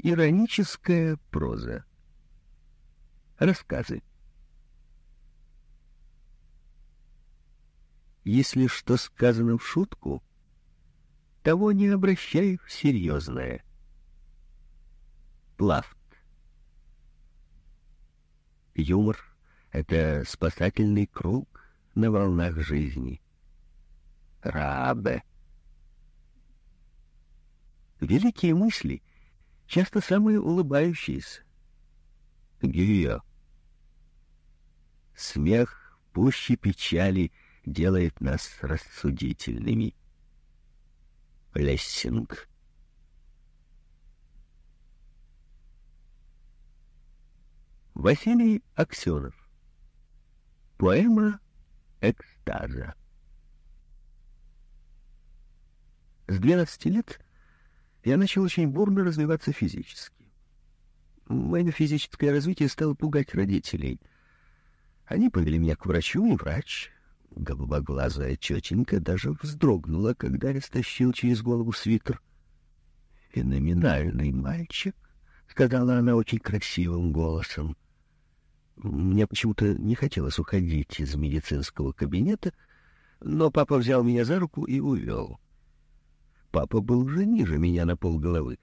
Ироническая проза. Рассказы. Если что сказано в шутку, того не обращай в серьезное. Плафт. Юмор — это спасательный круг на волнах жизни. Рабе. Великие мысли часто самые улыбающиеся. Гюйо. Смех пуще печали делает нас рассудительными. Лессинг. Василий Аксенов. Поэма «Экстаза». С 12 лет я начал очень бурно развиваться физически. Мое физическое развитие стало пугать родителей. Они повели меня к врачу, и врач, голубоглазая тетенька, даже вздрогнула, когда я стащил через голову свитер. «Феноменальный мальчик», — сказала она очень красивым голосом. Мне почему-то не хотелось уходить из медицинского кабинета, но папа взял меня за руку и увел. Папа был уже ниже меня на полголовы.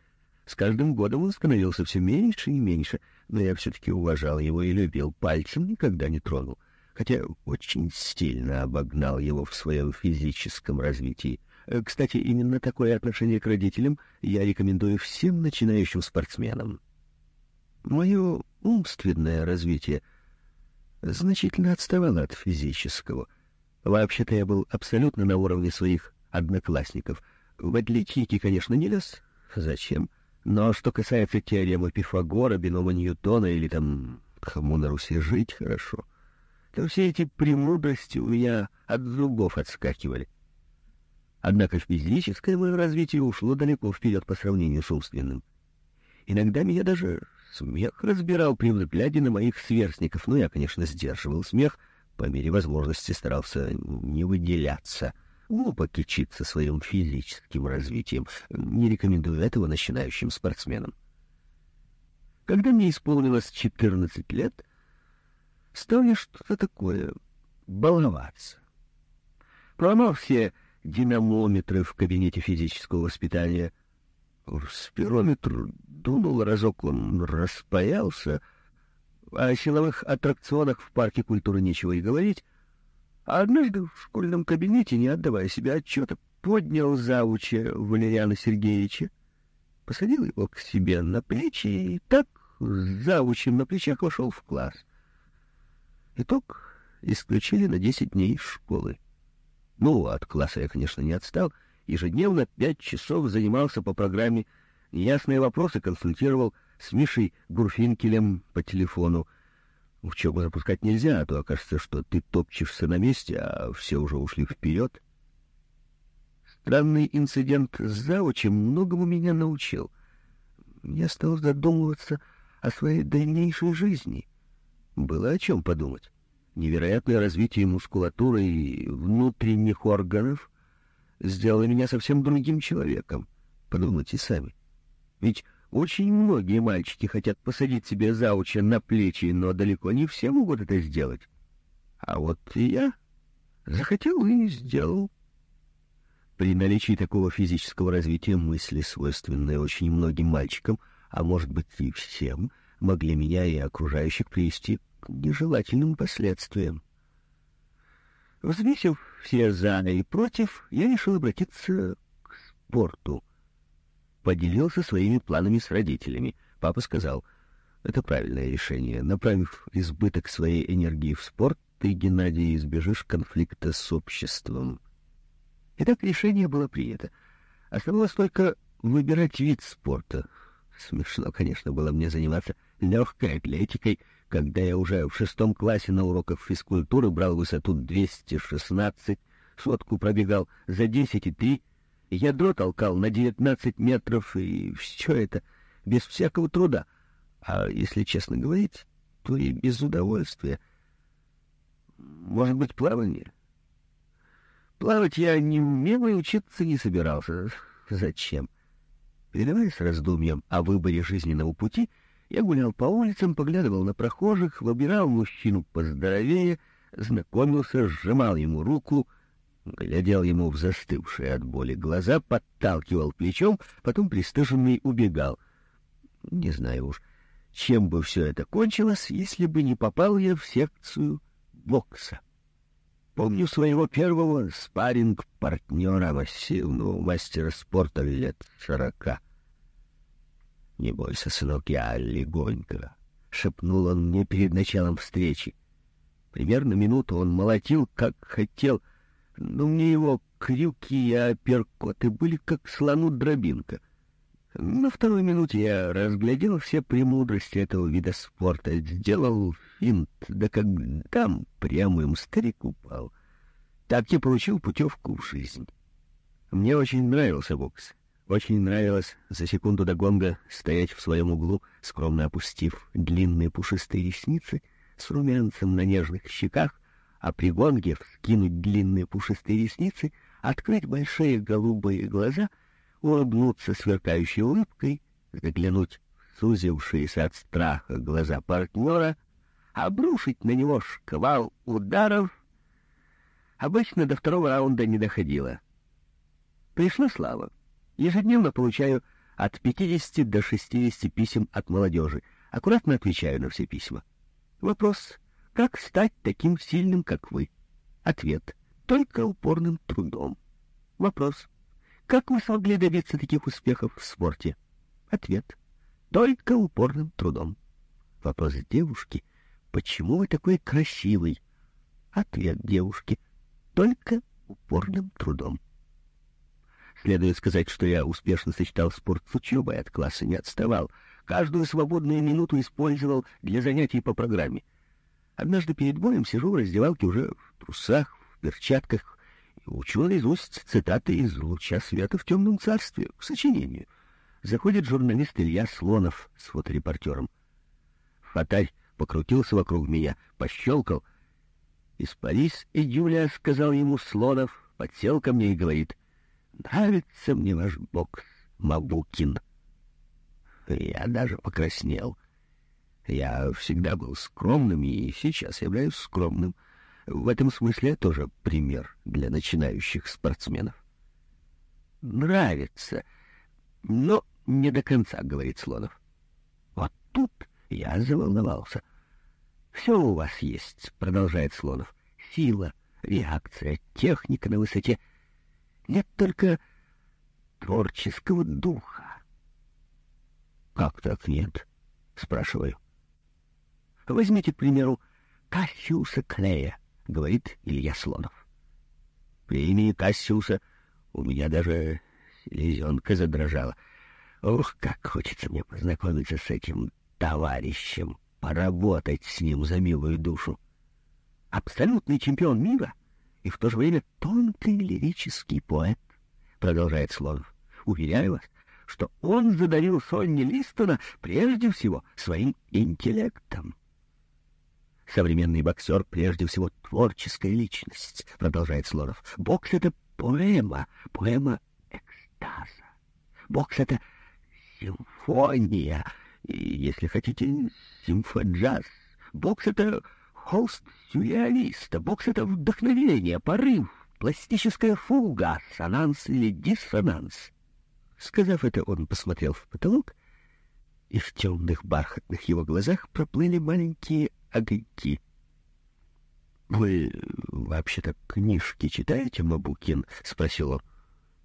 С каждым годом он становился все меньше и меньше, но я все-таки уважал его и любил, пальцем никогда не тронул, хотя очень стильно обогнал его в своем физическом развитии. Э, кстати, именно такое отношение к родителям я рекомендую всем начинающим спортсменам. Мое умственное развитие значительно отставало от физического. Вообще-то я был абсолютно на уровне своих одноклассников. В атлетике, конечно, не лез. Зачем? Но что касается теоремы Пифагора, бинома Ньютона или там «Кому на Руси жить хорошо», то все эти премудрости у меня от зубов отскакивали. Однако физическое мое развитие ушло далеко вперед по сравнению с умственным. Иногда меня даже смех разбирал при взгляде на моих сверстников, но я, конечно, сдерживал смех, по мере возможности старался не выделяться, глупо кичиться своим физическим развитием, не рекомендую этого начинающим спортсменам. Когда мне исполнилось 14 лет, стал я что-то такое баловаться. Проломал все динамометры в кабинете физического воспитания — Спирометр дунул разок, он распаялся. О силовых аттракционах в парке культуры нечего и говорить. А однажды в школьном кабинете, не отдавая себе отчета, поднял завуча Валериана Сергеевича, посадил его к себе на плечи и так с завучем на плечах вошел в класс. Итог исключили на десять дней из школы. Ну, от класса я, конечно, не отстал — ежедневно пять часов занимался по программе «Неясные вопросы», консультировал с Мишей Гурфинкелем по телефону. Учебу запускать нельзя, а то окажется, что ты топчешься на месте, а все уже ушли вперед. Странный инцидент с заучем многому меня научил. Я стал задумываться о своей дальнейшей жизни. Было о чем подумать. Невероятное развитие мускулатуры и внутренних органов — сделала меня совсем другим человеком. Подумайте сами. Ведь очень многие мальчики хотят посадить себе зауча на плечи, но далеко не все могут это сделать. А вот я захотел и сделал. При наличии такого физического развития мысли, свойственные очень многим мальчикам, а может быть и всем, могли меня и окружающих привести к нежелательным последствиям. Взвесив все «за» и «против», я решил обратиться к спорту. Поделился своими планами с родителями. Папа сказал, это правильное решение. Направив избыток своей энергии в спорт, ты, Геннадий, избежишь конфликта с обществом. Итак, решение было принято. Оставалось только выбирать вид спорта. Смешно, конечно, было мне заниматься легкой атлетикой, когда я уже в шестом классе на уроках физкультуры брал высоту 216, сотку пробегал за 10 и 3, ядро толкал на 19 метров, и все это без всякого труда. А если честно говорить, то и без удовольствия. Может быть, плавание? Плавать я не умел и учиться не собирался. Зачем? Передаваясь раздумьям о выборе жизненного пути, я гулял по улицам, поглядывал на прохожих, выбирал мужчину поздоровее, знакомился, сжимал ему руку, глядел ему в застывшие от боли глаза, подталкивал плечом, потом пристыженный убегал. Не знаю уж, чем бы все это кончилось, если бы не попал я в секцию бокса. Помню своего первого спарринг-партнера, массивного мастера спорта лет сорока. — Не бойся, сынок, я легонько, — шепнул он мне перед началом встречи. Примерно минуту он молотил, как хотел, но мне его крюки и апперкоты были как слону дробинка — на второй минуте я разглядел все премудрости этого вида спорта, сделал финт, да как там прямым старик упал. Так я получил путевку в жизнь. Мне очень нравился бокс. Очень нравилось за секунду до гонга стоять в своем углу, скромно опустив длинные пушистые ресницы с румянцем на нежных щеках, а при гонге вскинуть длинные пушистые ресницы, открыть большие голубые глаза — улыбнуться сверкающей улыбкой, заглянуть в сузившиеся от страха глаза партнера, обрушить на него шквал ударов. Обычно до второго раунда не доходило. Пришла слава. Ежедневно получаю от 50 до 60 писем от молодежи. Аккуратно отвечаю на все письма. Вопрос, как стать таким сильным, как вы? Ответ, только упорным трудом. Вопрос, как вы смогли добиться таких успехов в спорте? Ответ. Только упорным трудом. Вопрос девушки. Почему вы такой красивый? Ответ девушки. Только упорным трудом. Следует сказать, что я успешно сочетал спорт с учебой, от класса не отставал. Каждую свободную минуту использовал для занятий по программе. Однажды перед боем сижу в раздевалке уже в трусах, в перчатках, учу наизусть цитаты из «Луча света в темном царстве» к сочинению. Заходит журналист Илья Слонов с фоторепортером. Фатарь покрутился вокруг меня, пощелкал. «Испарись, Юля, сказал ему Слонов, подсел ко мне и говорит, «Нравится мне ваш бокс, Мабукин». Я даже покраснел. Я всегда был скромным и сейчас являюсь скромным. В этом смысле тоже пример для начинающих спортсменов. Нравится, но не до конца, говорит Слонов. Вот тут я заволновался. Все у вас есть, продолжает Слонов. Сила, реакция, техника на высоте. Нет только творческого духа. Как так нет? Спрашиваю. Возьмите, к примеру, Кассиуса Клея. — говорит Илья Слонов. При имени Кассиуса у меня даже селезенка задрожала. Ох, как хочется мне познакомиться с этим товарищем, поработать с ним за милую душу. Абсолютный чемпион мира и в то же время тонкий лирический поэт, продолжает Слонов. Уверяю вас, что он задарил Сонни Листона прежде всего своим интеллектом. Современный боксер прежде всего творческая личность, продолжает Слонов. Бокс — это поэма, поэма экстаза. Бокс — это симфония, и, если хотите, симфоджаз. Бокс — это холст сюрреалиста. Бокс — это вдохновение, порыв, пластическая фуга, ассонанс или диссонанс. Сказав это, он посмотрел в потолок, и в темных бархатных его глазах проплыли маленькие огоньки. — Вы вообще-то книжки читаете, Мабукин? — спросил он.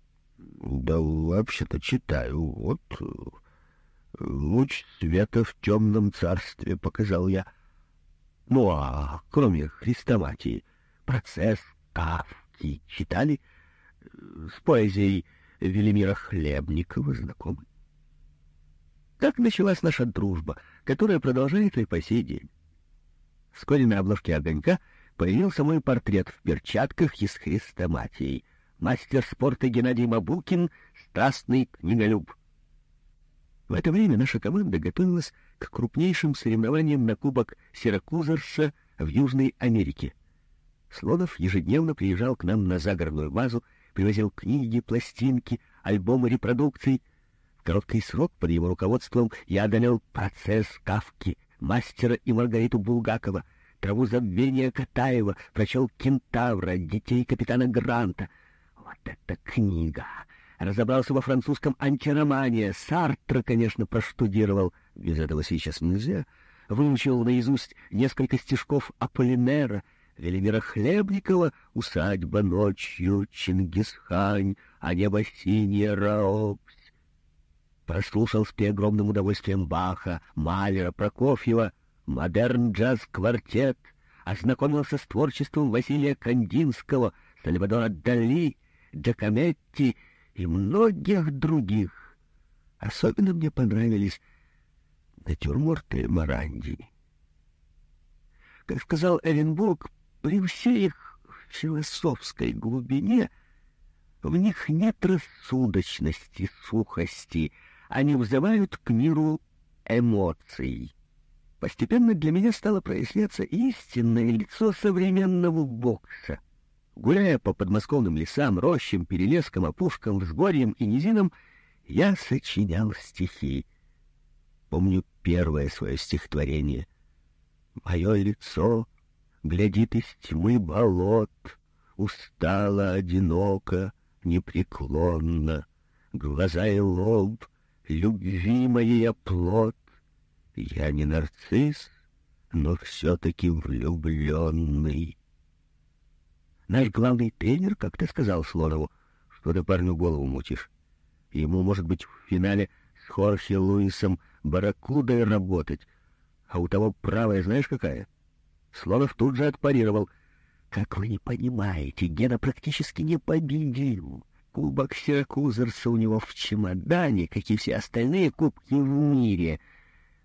— Да вообще-то читаю. Вот луч света в темном царстве показал я. Ну, а кроме хрестоматии, процесс Кавки читали? С поэзией Велимира Хлебникова знакомы? Так началась наша дружба, которая продолжается и по сей день. Вскоре на обложке «Огонька» появился мой портрет в перчатках и с. Мастер спорта Геннадий Мабукин, страстный книголюб. В это время наша команда готовилась к крупнейшим соревнованиям на Кубок Сиракузерша в Южной Америке. Слонов ежедневно приезжал к нам на загородную базу, привозил книги, пластинки, альбомы репродукций. В короткий срок под его руководством я одолел процесс Кавки, мастера и Маргариту Булгакова, траву забвения Катаева, прочел «Кентавра», «Детей капитана Гранта». Вот эта книга! Разобрался во французском антиромане. Сартра, конечно, проштудировал. Без этого сейчас нельзя. Выучил наизусть несколько стишков Аполлинера, Велимира Хлебникова «Усадьба ночью», «Чингисхань», «А небо синее, Раопсь». Прослушал с огромным удовольствием Баха, Малера, Прокофьева, модерн-джаз-квартет, ознакомился с творчеством Василия Кандинского, Сальвадора Дали, Джакометти и многих других. Особенно мне понравились натюрморты Маранди. Как сказал Эренбург, при всей их философской глубине в них нет рассудочности, сухости, они взывают к миру эмоций. Постепенно для меня стало проясняться истинное лицо современного бокса. Гуляя по подмосковным лесам, рощам, перелескам, опушкам, взгорьям и низинам, я сочинял стихи. Помню первое свое стихотворение. Мое лицо глядит из тьмы болот, Устало, одиноко, непреклонно, Глаза и лоб, любви моей оплот. Я не нарцисс, но все-таки влюбленный. Наш главный тренер как-то сказал Слонову, что ты парню голову мутишь. Ему, может быть, в финале с Хорхе Луисом Барракудой работать, а у того правая знаешь какая? Слонов тут же отпарировал. Как вы не понимаете, Гена практически непобедим. Кубок Сиракузерса у него в чемодане, как и все остальные кубки в мире.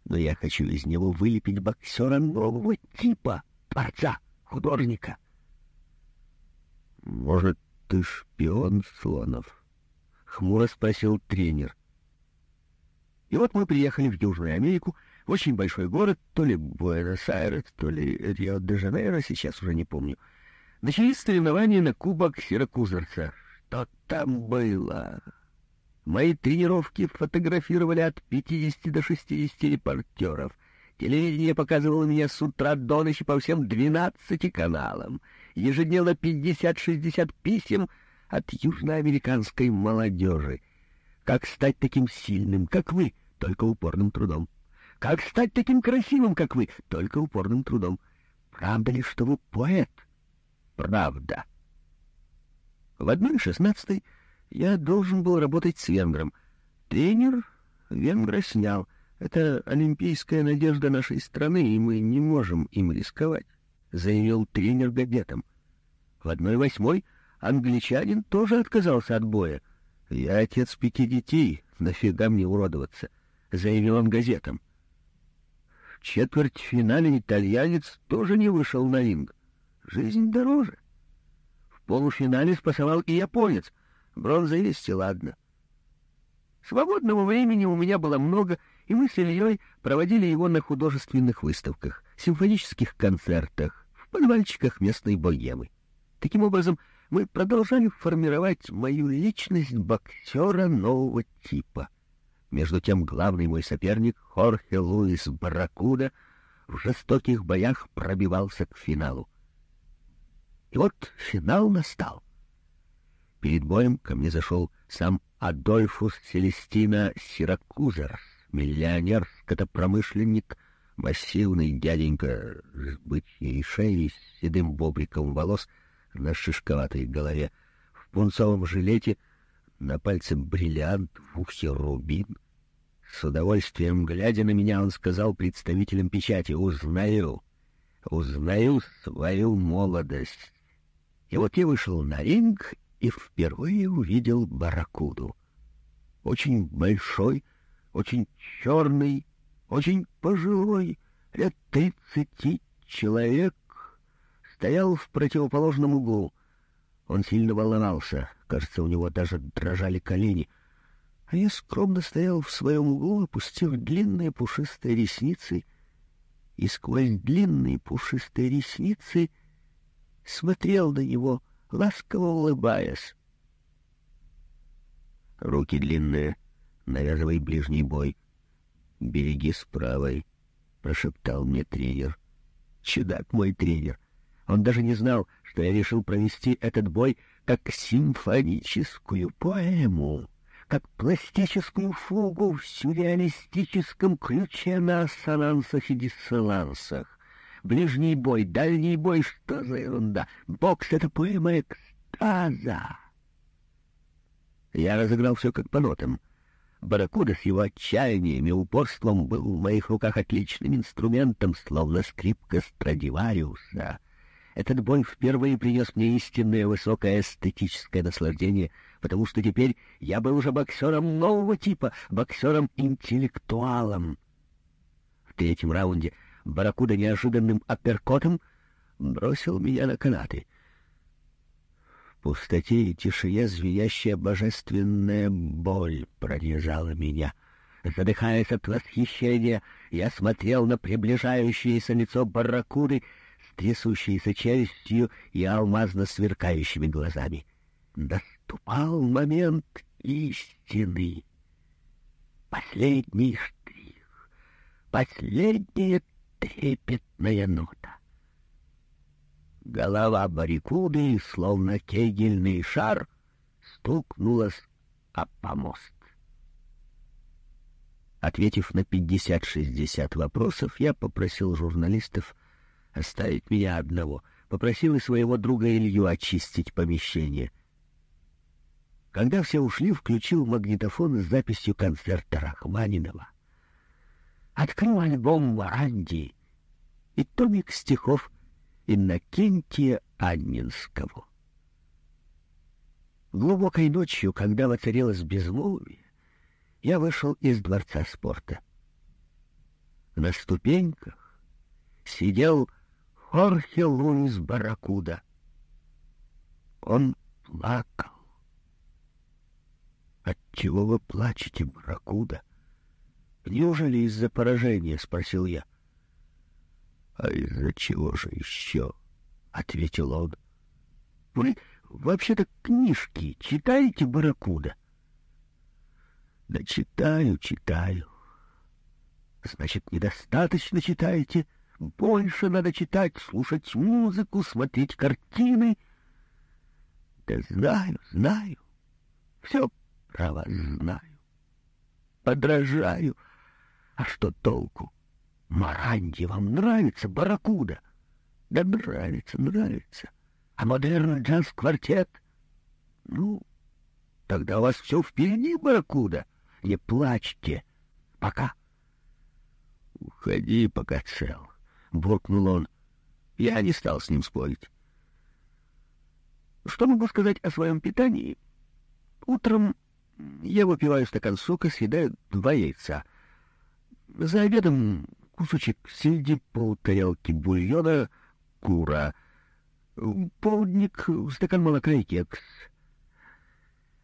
Но я хочу из него вылепить боксера нового типа, творца, художника. «Может, ты шпион, Слонов?» — хмуро спросил тренер. И вот мы приехали в Южную Америку, в очень большой город, то ли Буэнос-Айрес, то ли Рио-де-Жанейро, сейчас уже не помню. Начались соревнования на Кубок Сиракузерца. Что там было? Мои тренировки фотографировали от 50 до 60 репортеров. Телевидение показывало меня с утра до ночи по всем 12 каналам ежедневно 50-60 писем от южноамериканской молодежи. Как стать таким сильным, как вы, только упорным трудом. Как стать таким красивым, как вы, только упорным трудом. Правда ли, что вы поэт? Правда. В одной шестнадцатой я должен был работать с венгром. Тренер венгра снял. Это олимпийская надежда нашей страны, и мы не можем им рисковать заявил тренер гадетом. В одной восьмой англичанин тоже отказался от боя. «Я отец пяти детей, нафига мне уродоваться?» — заявил он газетам. В четвертьфинале итальянец тоже не вышел на ринг. Жизнь дороже. В полуфинале спасовал и японец. Бронза есть, и ладно. Свободного времени у меня было много, и мы с Ильей проводили его на художественных выставках, симфонических концертах, подвальчиках местной богемы. Таким образом, мы продолжали формировать мою личность боксера нового типа. Между тем, главный мой соперник, Хорхе Луис Барракуда, в жестоких боях пробивался к финалу. И вот финал настал. Перед боем ко мне зашел сам Адольфус Селестина Сиракузерс, миллионер, скотопромышленник, Массивный дяденька с бычьей шеей, с седым бобриком волос на шишковатой голове, в пунцовом жилете, на пальце бриллиант, в ухе рубин. С удовольствием, глядя на меня, он сказал представителям печати, «Узнаю, узнаю свою молодость». И вот я вышел на ринг и впервые увидел барракуду. Очень большой, очень черный, очень пожилой, лет тридцати человек, стоял в противоположном углу. Он сильно волновался, кажется, у него даже дрожали колени. А я скромно стоял в своем углу, опустив длинные пушистые ресницы, и сквозь длинные пушистые ресницы смотрел на него, ласково улыбаясь. Руки длинные, навязывай ближний бой. Береги с правой, — прошептал мне тренер. Чудак мой тренер. Он даже не знал, что я решил провести этот бой как симфоническую поэму, как пластическую фугу в сюрреалистическом ключе на ассонансах и диссонансах. Ближний бой, дальний бой, что за ерунда? Бокс — это поэма экстаза. Я разыграл все как по нотам. Барракуда с его отчаянием и упорством был в моих руках отличным инструментом, словно скрипка Страдивариуса. Этот бой впервые принес мне истинное высокое эстетическое наслаждение, потому что теперь я был уже боксером нового типа, боксером-интеллектуалом. В третьем раунде Барракуда неожиданным апперкотом бросил меня на канаты. В пустоте и тишине звенящая божественная боль пронизала меня. Задыхаясь от восхищения, я смотрел на приближающееся лицо Барракуды с трясущейся челюстью и алмазно сверкающими глазами. Наступал момент истины. Последний штрих, последняя трепетная нота. Голова баррикуды, словно кегельный шар, стукнулась об помост. Ответив на пятьдесят-шестьдесят вопросов, я попросил журналистов оставить меня одного, попросил и своего друга Илью очистить помещение. Когда все ушли, включил магнитофон с записью концерта Рахманинова открыл альбом Варанди и томик стихов Иннокентия Аннинского. Глубокой ночью, когда воцарилось безмолвие, я вышел из дворца спорта. На ступеньках сидел Хорхе Луис Барракуда. Он плакал. «Отчего вы плачете, Барракуда?» «Неужели из-за поражения?» — спросил я. «А из-за чего же еще?» — ответил он. «Вы вообще-то книжки читаете, Барракуда?» «Да читаю, читаю». «Значит, недостаточно читаете. Больше надо читать, слушать музыку, смотреть картины». «Да знаю, знаю. Все про вас знаю. Подражаю». А что толку? Маранди вам нравится, Барракуда? Да нравится, нравится. А модерн джаз-квартет? Ну, тогда у вас все впереди, Барракуда. Не плачьте. Пока. Уходи, пока цел, — буркнул он. Я не стал с ним спорить. Что могу сказать о своем питании? Утром я выпиваю стакан сока, съедаю два яйца — за обедом кусочек сельди, полтарелки бульона, кура, полдник, стакан молока и кекс.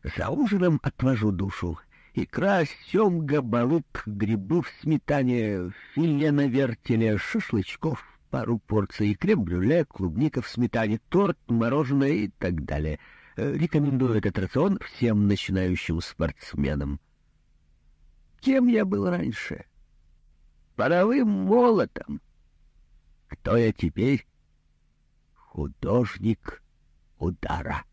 За ужином отвожу душу. Икра, семга, балык, грибы в сметане, филе на вертеле, шашлычков, пару порций, крем-брюле, клубника в сметане, торт, мороженое и так далее. Рекомендую этот рацион всем начинающим спортсменам. Кем я был раньше? — паровым молотом. Кто я теперь? Художник удара.